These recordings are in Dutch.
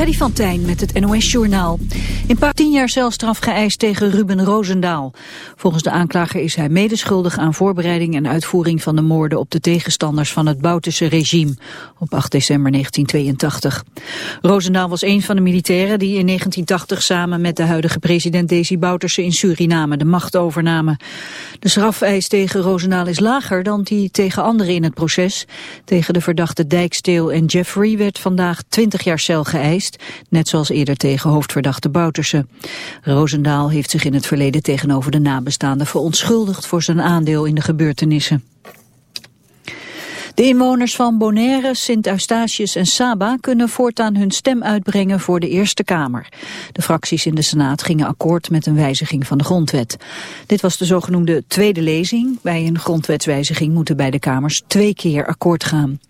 Freddy van Tijn met het NOS-journaal. In paar tien jaar celstraf geëist tegen Ruben Roosendaal. Volgens de aanklager is hij medeschuldig aan voorbereiding en uitvoering van de moorden op de tegenstanders van het Boutische regime op 8 december 1982. Roosendaal was een van de militairen die in 1980 samen met de huidige president Desi Bouterse in Suriname de macht overnamen. De strafeis tegen Roosendaal is lager dan die tegen anderen in het proces. Tegen de verdachte Dijksteel en Jeffrey werd vandaag 20 jaar cel geëist, net zoals eerder tegen hoofdverdachte Bouterse. Roosendaal heeft zich in het verleden tegenover de nabestaanden verontschuldigd voor zijn aandeel in de gebeurtenissen. De inwoners van Bonaire, Sint-Eustatius en Saba kunnen voortaan hun stem uitbrengen voor de Eerste Kamer. De fracties in de Senaat gingen akkoord met een wijziging van de grondwet. Dit was de zogenoemde tweede lezing. Bij een grondwetswijziging moeten beide kamers twee keer akkoord gaan.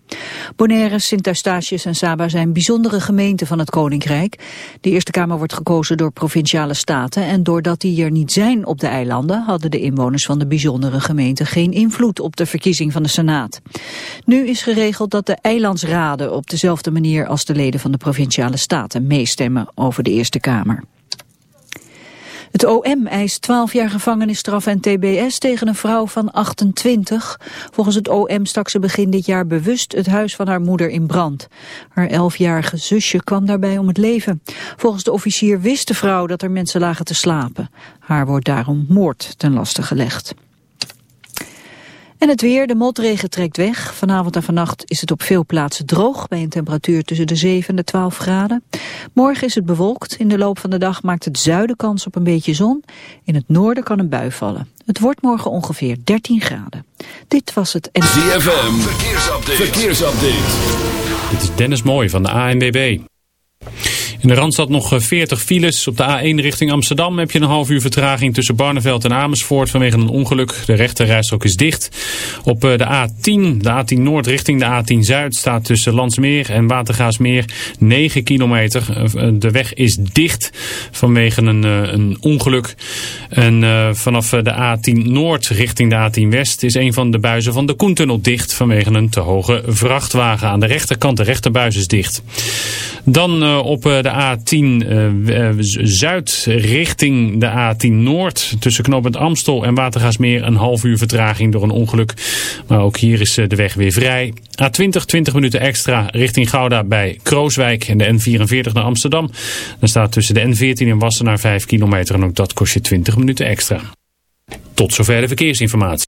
Bonaire, Sint-Eustatius en Saba zijn bijzondere gemeenten van het Koninkrijk. De Eerste Kamer wordt gekozen door provinciale staten en doordat die er niet zijn op de eilanden hadden de inwoners van de bijzondere gemeenten geen invloed op de verkiezing van de Senaat. Nu is geregeld dat de eilandsraden op dezelfde manier als de leden van de provinciale staten meestemmen over de Eerste Kamer. Het OM eist 12 jaar gevangenisstraf en tbs tegen een vrouw van 28. Volgens het OM stak ze begin dit jaar bewust het huis van haar moeder in brand. Haar 11-jarige zusje kwam daarbij om het leven. Volgens de officier wist de vrouw dat er mensen lagen te slapen. Haar wordt daarom moord ten laste gelegd. En het weer, de motregen trekt weg. Vanavond en vannacht is het op veel plaatsen droog... bij een temperatuur tussen de 7 en de 12 graden. Morgen is het bewolkt. In de loop van de dag maakt het zuiden kans op een beetje zon. In het noorden kan een bui vallen. Het wordt morgen ongeveer 13 graden. Dit was het... En... ZFM, verkeersupdate. verkeersupdate. Dit is Dennis Mooij van de ANWB. In de Randstad nog 40 eh, files. Op de A1 richting Amsterdam heb je een half uur vertraging tussen Barneveld en Amersfoort vanwege een ongeluk. De rechterrijstrook is dicht. Op eh, de A10, de A10 Noord richting de A10 Zuid staat tussen Landsmeer en Watergaasmeer 9 kilometer. Eh, de weg is dicht vanwege een, een ongeluk. En vanaf de A10 Noord richting de A10 West is een van de buizen van de Koentunnel dicht vanwege een te hoge vrachtwagen. Aan de rechterkant de rechterbuis is dicht. Dan op de A10 uh, eh, Zuid richting de A10 Noord. Tussen knooppunt Amstel en Watergaasmeer een half uur vertraging door een ongeluk. Maar ook hier is eh, de weg weer vrij. A20 20 minuten extra richting Gouda bij Krooswijk en de N44 naar Amsterdam. Dan staat tussen de N14 en Wassenaar 5 kilometer en ook dat kost je 20 minuten extra. Tot zover de verkeersinformatie.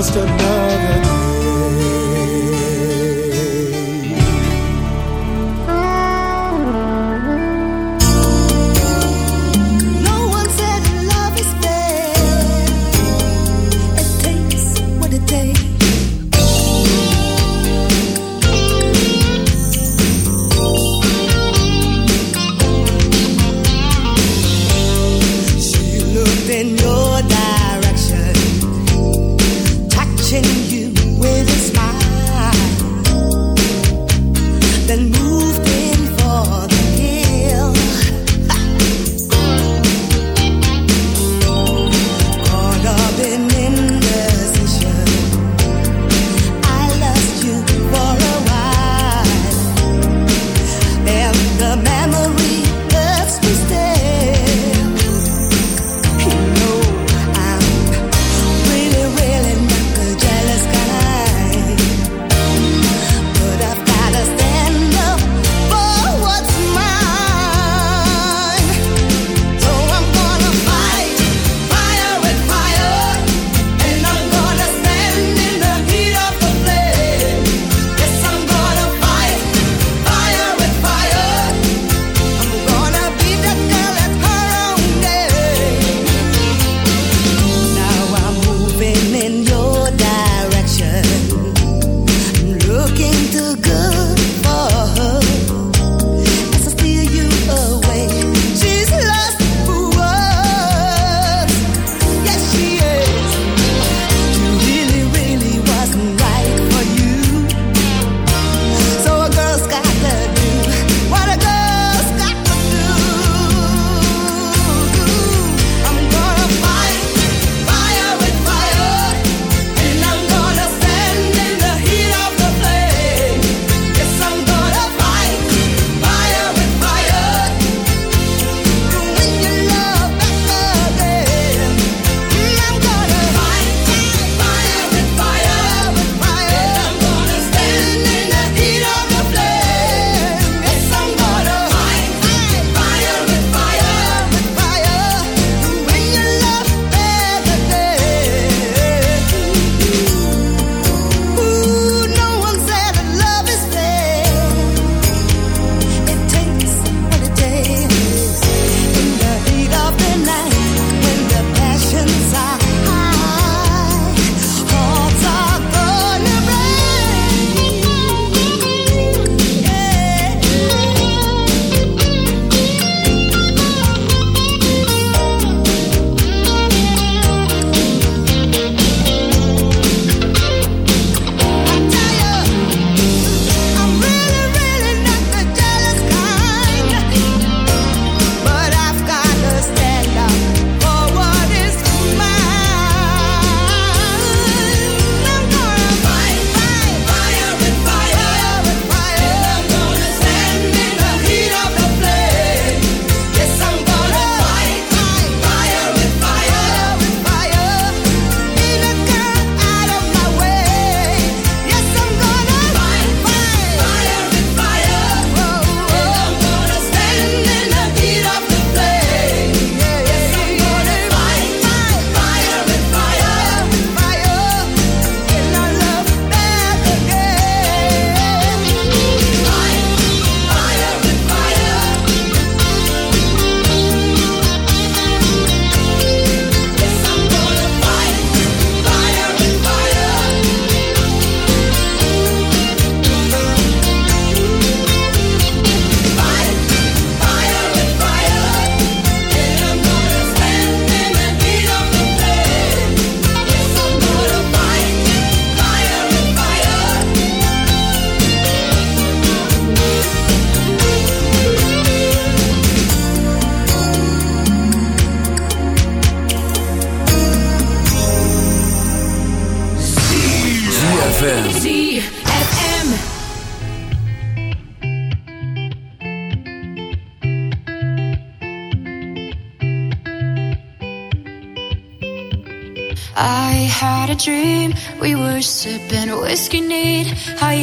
just another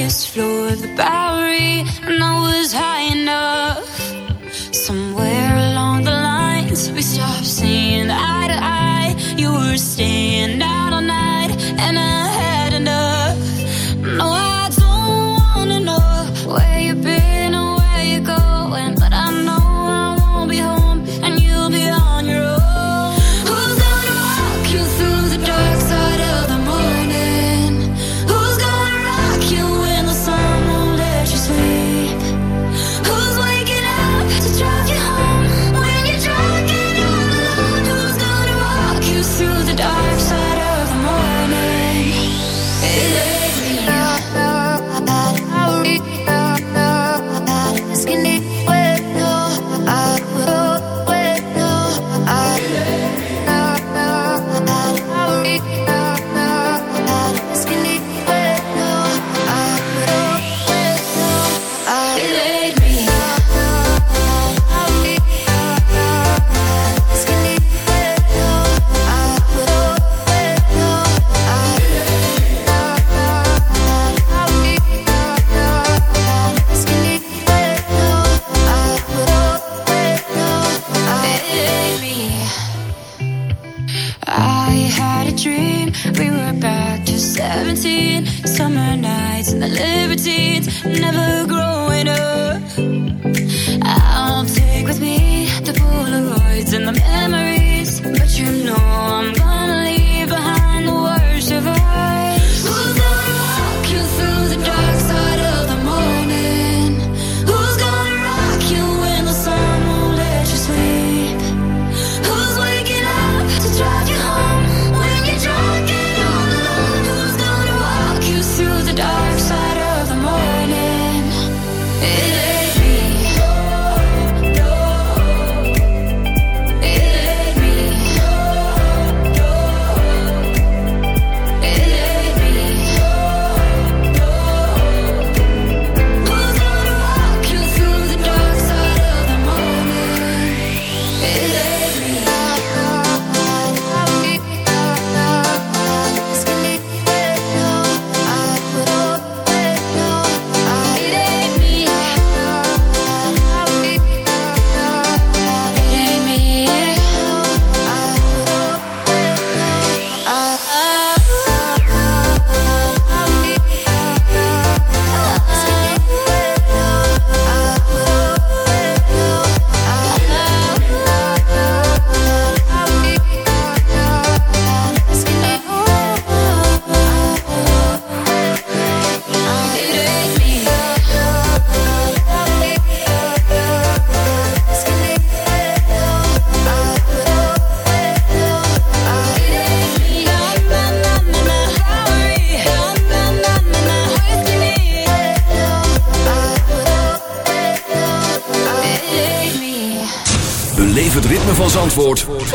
just flow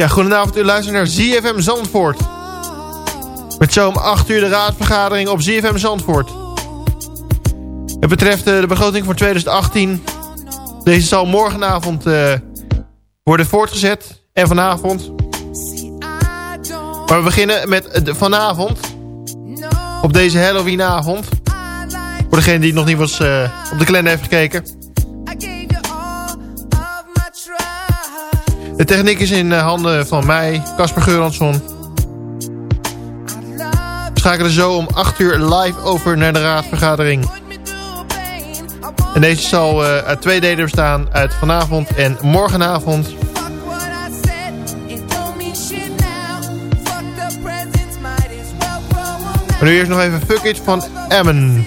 Ja, goedenavond. U luistert naar ZFM Zandvoort. Met zo'n om 8 uur de raadsvergadering op ZFM Zandvoort. Het betreft eh, de begroting voor 2018. Deze zal morgenavond eh, worden voortgezet. En vanavond. Maar we beginnen met vanavond. Op deze Halloweenavond. Voor degene die nog niet was, eh, op de kalender heeft gekeken. techniek is in eh, handen van mij, Casper Geuransson. We schakelen zo om 8 uur live over naar de raadsvergadering. En deze zal eh, uit twee delen bestaan, uit vanavond en morgenavond. Maar nu eerst nog even Fuck It van Emmen.